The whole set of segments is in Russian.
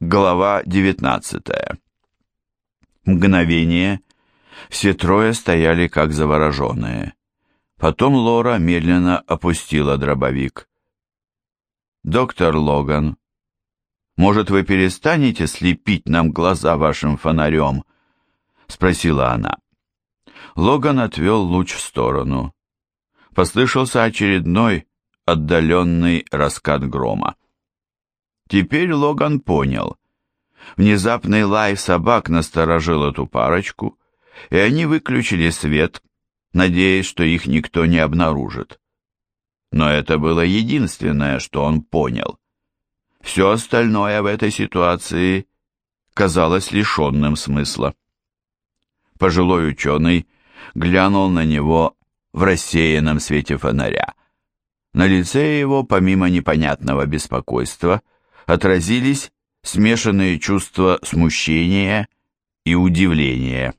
Глава 19 Мгновение. Все трое стояли как завороженные. Потом Лора медленно опустила дробовик. «Доктор Логан, может, вы перестанете слепить нам глаза вашим фонарем?» — спросила она. Логан отвел луч в сторону. Послышался очередной отдаленный раскат грома. Теперь Логан понял. Внезапный лай собак насторожил эту парочку, и они выключили свет, надеясь, что их никто не обнаружит. Но это было единственное, что он понял. Все остальное в этой ситуации казалось лишенным смысла. Пожилой ученый глянул на него в рассеянном свете фонаря. На лице его, помимо непонятного беспокойства, отразились смешанные чувства смущения и удивления.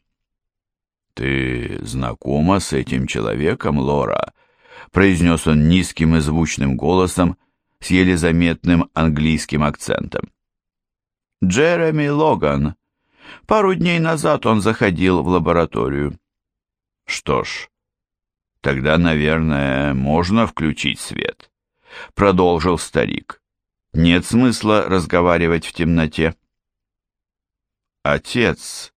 «Ты знакома с этим человеком, Лора?» произнес он низким и звучным голосом с еле заметным английским акцентом. «Джереми Логан. Пару дней назад он заходил в лабораторию». «Что ж, тогда, наверное, можно включить свет», — продолжил старик. Нет смысла разговаривать в темноте. Отец.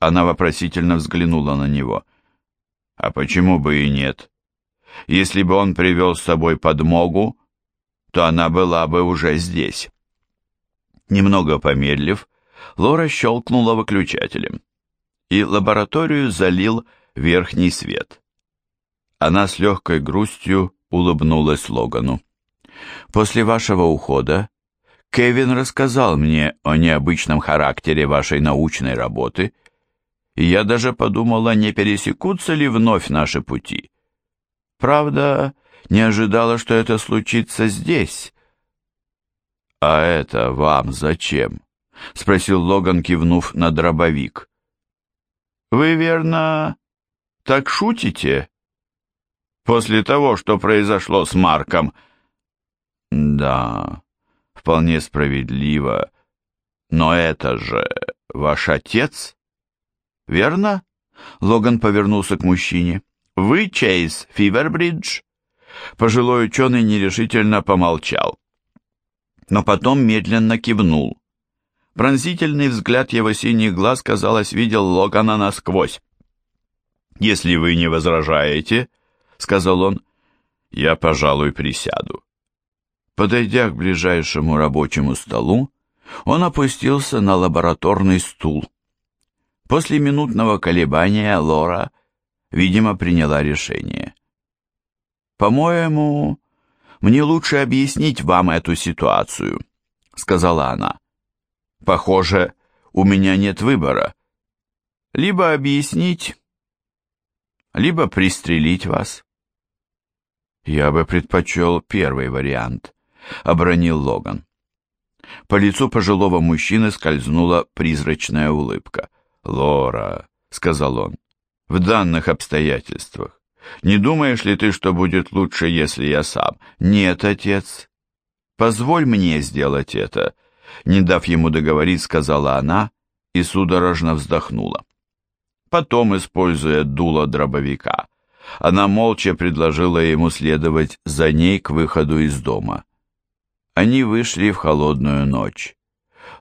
Она вопросительно взглянула на него. А почему бы и нет? Если бы он привел с собой подмогу, то она была бы уже здесь. Немного помедлив, Лора щелкнула выключателем, и лабораторию залил верхний свет. Она с легкой грустью улыбнулась Логану. После вашего ухода Кевин рассказал мне о необычном характере вашей научной работы, и я даже подумала, не пересекутся ли вновь наши пути. Правда, не ожидала, что это случится здесь. «А это вам зачем?» — спросил Логан, кивнув на дробовик. «Вы, верно, так шутите?» «После того, что произошло с Марком», да, вполне справедливо. Но это же ваш отец, верно? Логан повернулся к мужчине. Вы Чейз Фивербридж? Пожилой ученый нерешительно помолчал, но потом медленно кивнул. Пронзительный взгляд его синих глаз, казалось, видел Логана насквозь. «Если вы не возражаете, — сказал он, — я, пожалуй, присяду». Подойдя к ближайшему рабочему столу, он опустился на лабораторный стул. После минутного колебания Лора, видимо, приняла решение. «По-моему, мне лучше объяснить вам эту ситуацию», — сказала она. «Похоже, у меня нет выбора. Либо объяснить, либо пристрелить вас». «Я бы предпочел первый вариант», — обронил Логан. По лицу пожилого мужчины скользнула призрачная улыбка. «Лора», — сказал он, — «в данных обстоятельствах. Не думаешь ли ты, что будет лучше, если я сам?» «Нет, отец. Позволь мне сделать это», — не дав ему договорить, сказала она и судорожно вздохнула. Потом, используя дуло дробовика, она молча предложила ему следовать за ней к выходу из дома. Они вышли в холодную ночь.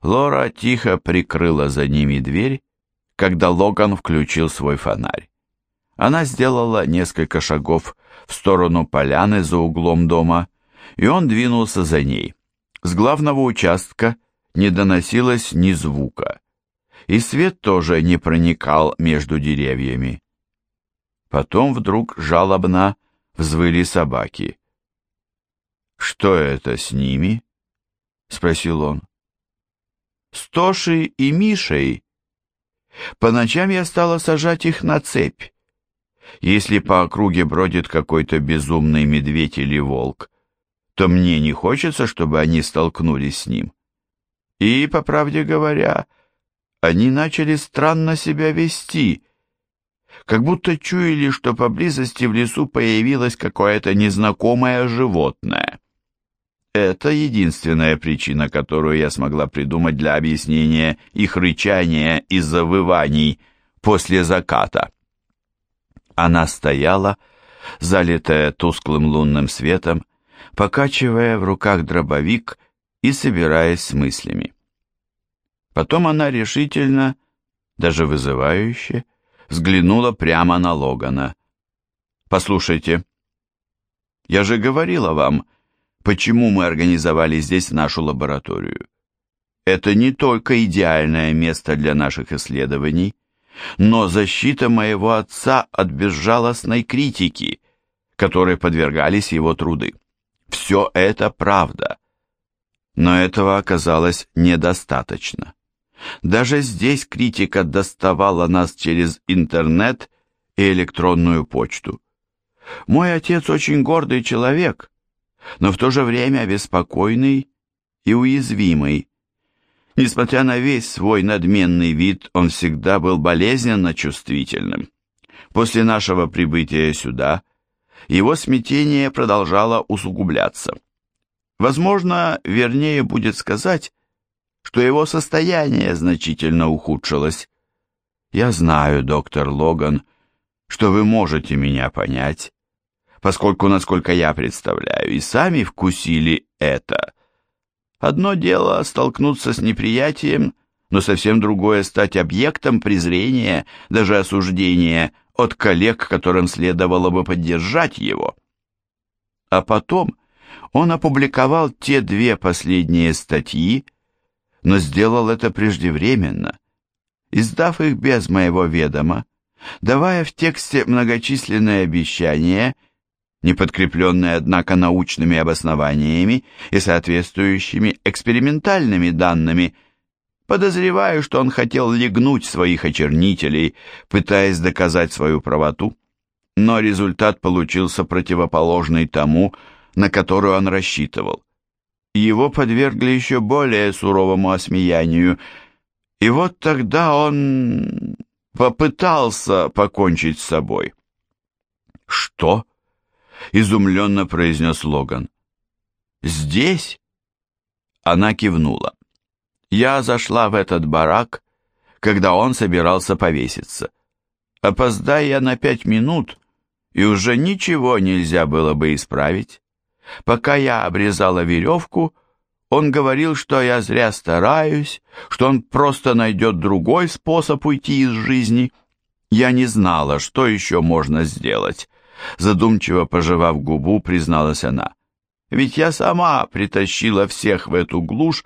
Лора тихо прикрыла за ними дверь, когда Логан включил свой фонарь. Она сделала несколько шагов в сторону поляны за углом дома, и он двинулся за ней. С главного участка не доносилось ни звука, и свет тоже не проникал между деревьями. Потом вдруг жалобно взвыли собаки. «Что это с ними?» — спросил он. «С Тошей и Мишей. По ночам я стала сажать их на цепь. Если по округе бродит какой-то безумный медведь или волк, то мне не хочется, чтобы они столкнулись с ним. И, по правде говоря, они начали странно себя вести, как будто чуяли, что поблизости в лесу появилось какое-то незнакомое животное. Это единственная причина, которую я смогла придумать для объяснения их рычания и завываний после заката. Она стояла, залитая тусклым лунным светом, покачивая в руках дробовик и собираясь с мыслями. Потом она решительно, даже вызывающе, взглянула прямо на Логана. «Послушайте, я же говорила вам, почему мы организовали здесь нашу лабораторию. Это не только идеальное место для наших исследований, но защита моего отца от безжалостной критики, которой подвергались его труды. Все это правда. Но этого оказалось недостаточно. Даже здесь критика доставала нас через интернет и электронную почту. Мой отец очень гордый человек, но в то же время беспокойный и уязвимый. Несмотря на весь свой надменный вид, он всегда был болезненно чувствительным. После нашего прибытия сюда его смятение продолжало усугубляться. Возможно, вернее будет сказать, что его состояние значительно ухудшилось. Я знаю, доктор Логан, что вы можете меня понять, поскольку, насколько я представляю, и сами вкусили это. Одно дело столкнуться с неприятием, но совсем другое стать объектом презрения, даже осуждения от коллег, которым следовало бы поддержать его. А потом он опубликовал те две последние статьи, но сделал это преждевременно, издав их без моего ведома, давая в тексте многочисленные обещания – не подкрепленные, однако, научными обоснованиями и соответствующими экспериментальными данными. Подозреваю, что он хотел легнуть своих очернителей, пытаясь доказать свою правоту, но результат получился противоположный тому, на который он рассчитывал. Его подвергли еще более суровому осмеянию, и вот тогда он попытался покончить с собой. «Что?» Изумленно произнес Логан. «Здесь?» Она кивнула. «Я зашла в этот барак, когда он собирался повеситься. Опоздая на пять минут, и уже ничего нельзя было бы исправить. Пока я обрезала веревку, он говорил, что я зря стараюсь, что он просто найдет другой способ уйти из жизни. Я не знала, что еще можно сделать. Задумчиво пожевав губу, призналась она. Ведь я сама притащила всех в эту глушь,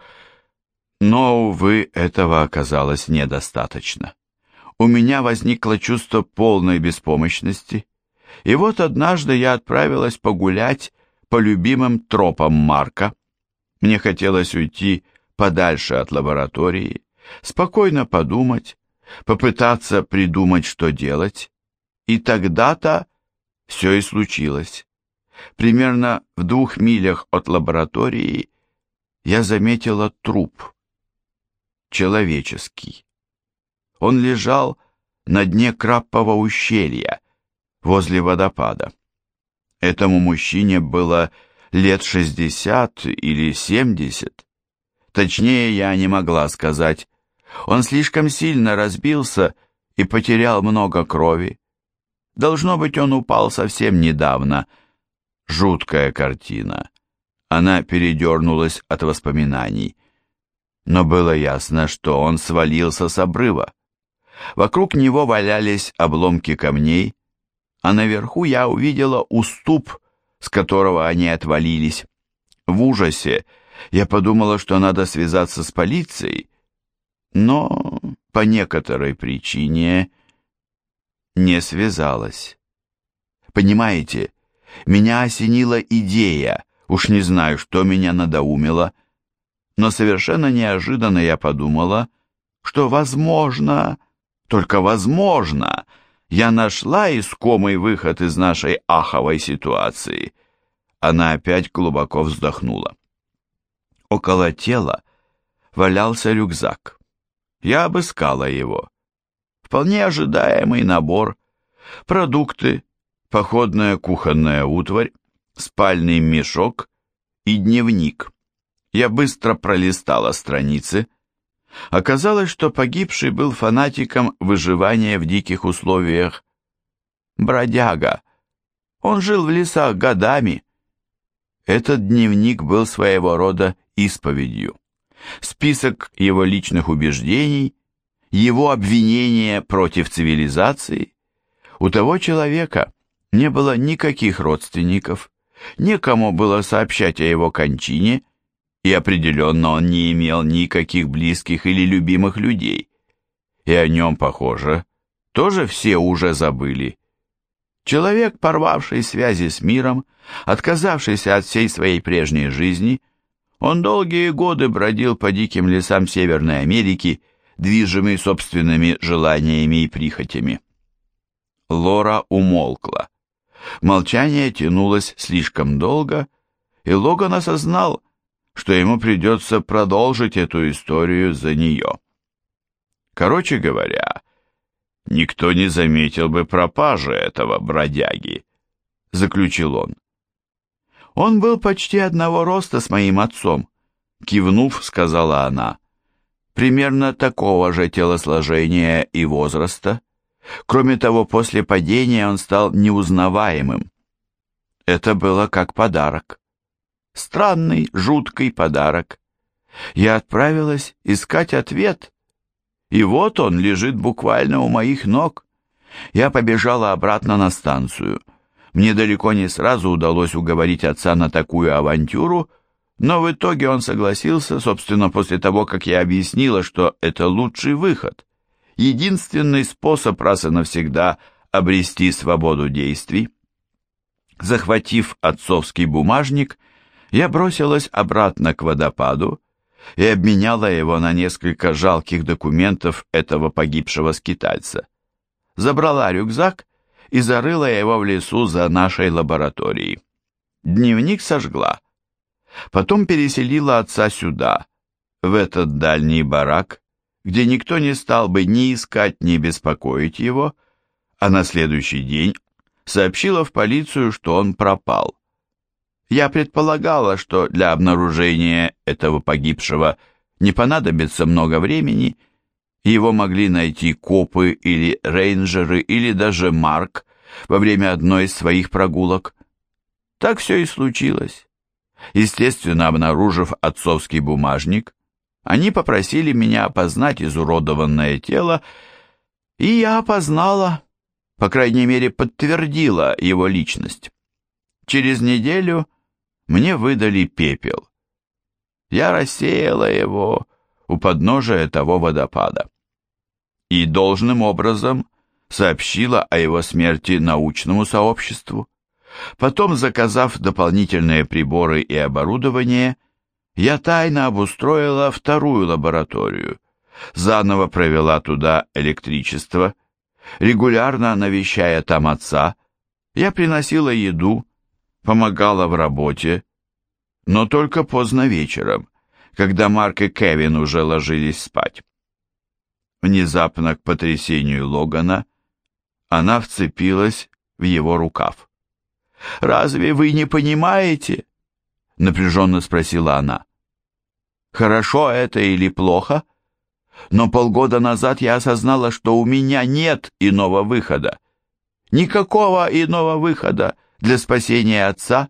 но, увы, этого оказалось недостаточно. У меня возникло чувство полной беспомощности, и вот однажды я отправилась погулять по любимым тропам Марка. Мне хотелось уйти подальше от лаборатории, спокойно подумать, попытаться придумать, что делать, и тогда-то все и случилось. Примерно в двух милях от лаборатории я заметила труп. Человеческий. Он лежал на дне Краппового ущелья, возле водопада. Этому мужчине было лет шестьдесят или семьдесят. Точнее, я не могла сказать. Он слишком сильно разбился и потерял много крови. Должно быть, он упал совсем недавно. Жуткая картина. Она передернулась от воспоминаний. Но было ясно, что он свалился с обрыва. Вокруг него валялись обломки камней, а наверху я увидела уступ, с которого они отвалились. В ужасе я подумала, что надо связаться с полицией, но по некоторой причине не связалась. Понимаете, меня осенила идея, уж не знаю, что меня надоумило, но совершенно неожиданно я подумала, что, возможно, только возможно, я нашла искомый выход из нашей аховой ситуации. Она опять глубоко вздохнула. Около тела валялся рюкзак. Я обыскала его. Вполне ожидаемый набор. Продукты, походная кухонная утварь, спальный мешок и дневник. Я быстро пролистала страницы. Оказалось, что погибший был фанатиком выживания в диких условиях. Бродяга. Он жил в лесах годами. Этот дневник был своего рода исповедью. Список его личных убеждений, его обвинения против цивилизации. У того человека не было никаких родственников, некому было сообщать о его кончине, и определенно он не имел никаких близких или любимых людей. И о нем, похоже, тоже все уже забыли. Человек, порвавший связи с миром, отказавшийся от всей своей прежней жизни, он долгие годы бродил по диким лесам Северной Америки, движимый собственными желаниями и прихотями. Лора умолкла. Молчание тянулось слишком долго, и Логан осознал, что ему придется продолжить эту историю за нее. Короче говоря, никто не заметил бы пропажи этого бродяги, заключил он. Он был почти одного роста с моим отцом, кивнув, сказала она. Примерно такого же телосложения и возраста. Кроме того, после падения он стал неузнаваемым. Это было как подарок. Странный, жуткий подарок. Я отправилась искать ответ, и вот он лежит буквально у моих ног. Я побежала обратно на станцию. Мне далеко не сразу удалось уговорить отца на такую авантюру, но в итоге он согласился, собственно, после того, как я объяснила, что это лучший выход единственный способ раз и навсегда обрести свободу действий. Захватив отцовский бумажник, я бросилась обратно к водопаду и обменяла его на несколько жалких документов этого погибшего скитальца. Забрала рюкзак и зарыла его в лесу за нашей лабораторией. Дневник сожгла. Потом переселила отца сюда, в этот дальний барак, где никто не стал бы ни искать, ни беспокоить его, а на следующий день сообщила в полицию, что он пропал. Я предполагала, что для обнаружения этого погибшего не понадобится много времени, его могли найти копы или рейнджеры, или даже Марк во время одной из своих прогулок. Так все и случилось. Естественно, обнаружив отцовский бумажник, они попросили меня опознать изуродованное тело, и я опознала, по крайней мере, подтвердила его личность. Через неделю мне выдали пепел. Я рассеяла его у подножия того водопада. И должным образом сообщила о его смерти научному сообществу. Потом, заказав дополнительные приборы и оборудование, я тайно обустроила вторую лабораторию, заново провела туда электричество, регулярно навещая там отца, я приносила еду, помогала в работе, но только поздно вечером, когда Марк и Кевин уже ложились спать. Внезапно к потрясению Логана она вцепилась в его рукав. «Разве вы не понимаете?» — напряженно спросила она. «Хорошо это или плохо?» Но полгода назад я осознала, что у меня нет иного выхода. Никакого иного выхода для спасения отца.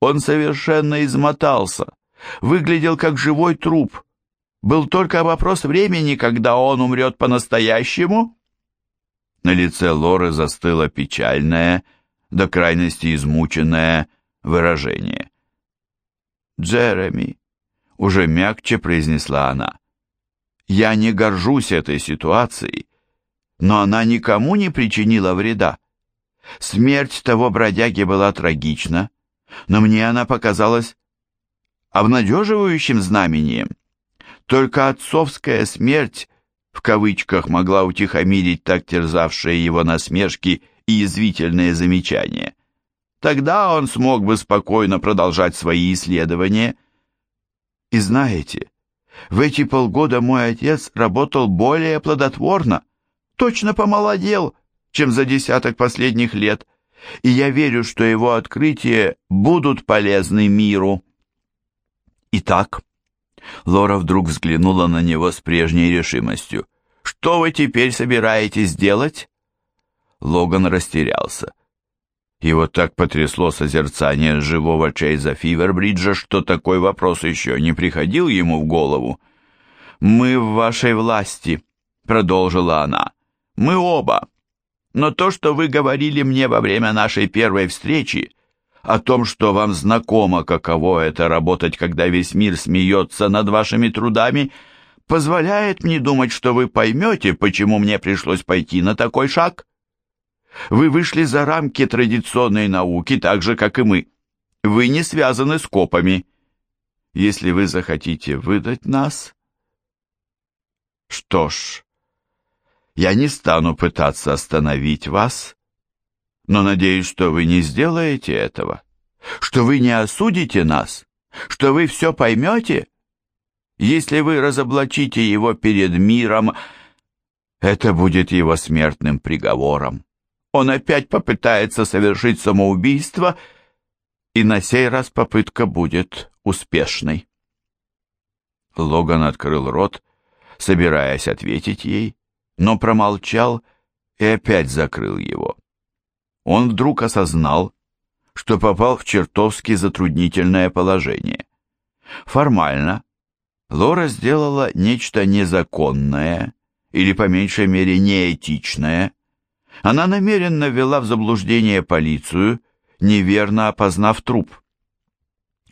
Он совершенно измотался, выглядел как живой труп. Был только вопрос времени, когда он умрет по-настоящему. На лице Лоры застыло печальное, до крайности измученное выражение. «Джереми», — уже мягче произнесла она, — «я не горжусь этой ситуацией, но она никому не причинила вреда. Смерть того бродяги была трагична, но мне она показалась обнадеживающим знамением. Только отцовская смерть в кавычках могла утихомирить так терзавшие его насмешки и язвительные замечания. Тогда он смог бы спокойно продолжать свои исследования. И знаете, в эти полгода мой отец работал более плодотворно, точно помолодел, чем за десяток последних лет, и я верю, что его открытия будут полезны миру. Итак, Лора вдруг взглянула на него с прежней решимостью. «Что вы теперь собираетесь делать?» Логан растерялся. Его так потрясло созерцание живого Чейза Фивербриджа, что такой вопрос еще не приходил ему в голову. «Мы в вашей власти», — продолжила она. «Мы оба. Но то, что вы говорили мне во время нашей первой встречи, о том, что вам знакомо, каково это работать, когда весь мир смеется над вашими трудами, позволяет мне думать, что вы поймете, почему мне пришлось пойти на такой шаг. Вы вышли за рамки традиционной науки, так же, как и мы. Вы не связаны с копами. Если вы захотите выдать нас... Что ж, я не стану пытаться остановить вас, но надеюсь, что вы не сделаете этого, что вы не осудите нас, что вы все поймете. Если вы разоблачите его перед миром, это будет его смертным приговором. Он опять попытается совершить самоубийство, и на сей раз попытка будет успешной. Логан открыл рот, собираясь ответить ей, но промолчал и опять закрыл его он вдруг осознал, что попал в чертовски затруднительное положение. Формально Лора сделала нечто незаконное или, по меньшей мере, неэтичное. Она намеренно ввела в заблуждение полицию, неверно опознав труп.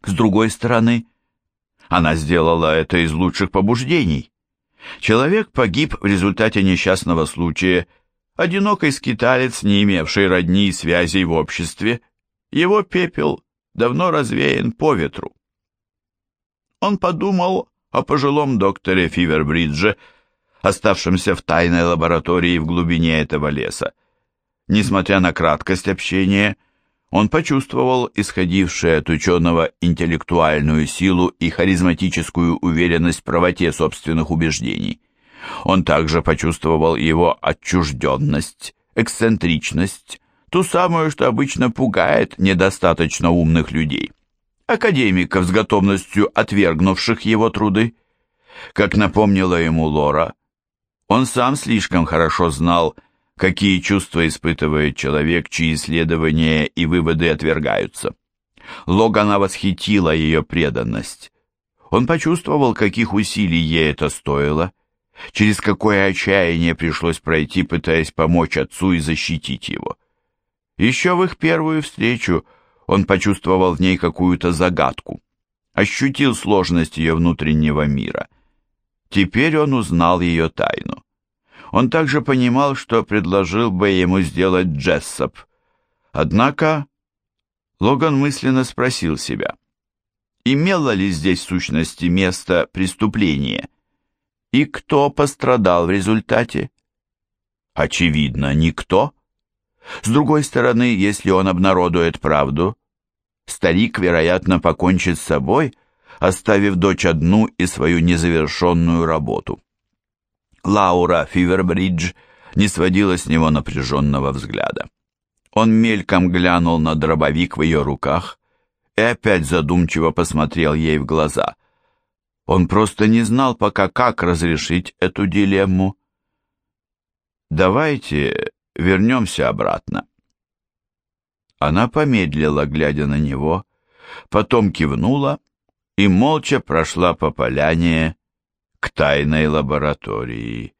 С другой стороны, она сделала это из лучших побуждений. Человек погиб в результате несчастного случая – Одинокий скиталец, не имевший родни и связей в обществе, его пепел давно развеян по ветру. Он подумал о пожилом докторе Фивербридже, оставшемся в тайной лаборатории в глубине этого леса. Несмотря на краткость общения, он почувствовал исходившую от ученого интеллектуальную силу и харизматическую уверенность в правоте собственных убеждений. Он также почувствовал его отчужденность, эксцентричность, ту самую, что обычно пугает недостаточно умных людей, академиков с готовностью отвергнувших его труды. Как напомнила ему Лора, он сам слишком хорошо знал, какие чувства испытывает человек, чьи исследования и выводы отвергаются. Логана восхитила ее преданность. Он почувствовал, каких усилий ей это стоило – через какое отчаяние пришлось пройти, пытаясь помочь отцу и защитить его. Еще в их первую встречу он почувствовал в ней какую-то загадку, ощутил сложность ее внутреннего мира. Теперь он узнал ее тайну. Он также понимал, что предложил бы ему сделать Джессоп. Однако Логан мысленно спросил себя, имело ли здесь в сущности место преступления. И кто пострадал в результате? Очевидно, никто. С другой стороны, если он обнародует правду, старик, вероятно, покончит с собой, оставив дочь одну и свою незавершенную работу. Лаура Фивербридж не сводила с него напряженного взгляда. Он мельком глянул на дробовик в ее руках и опять задумчиво посмотрел ей в глаза. Он просто не знал пока, как разрешить эту дилемму. «Давайте вернемся обратно». Она помедлила, глядя на него, потом кивнула и молча прошла по поляне к тайной лаборатории.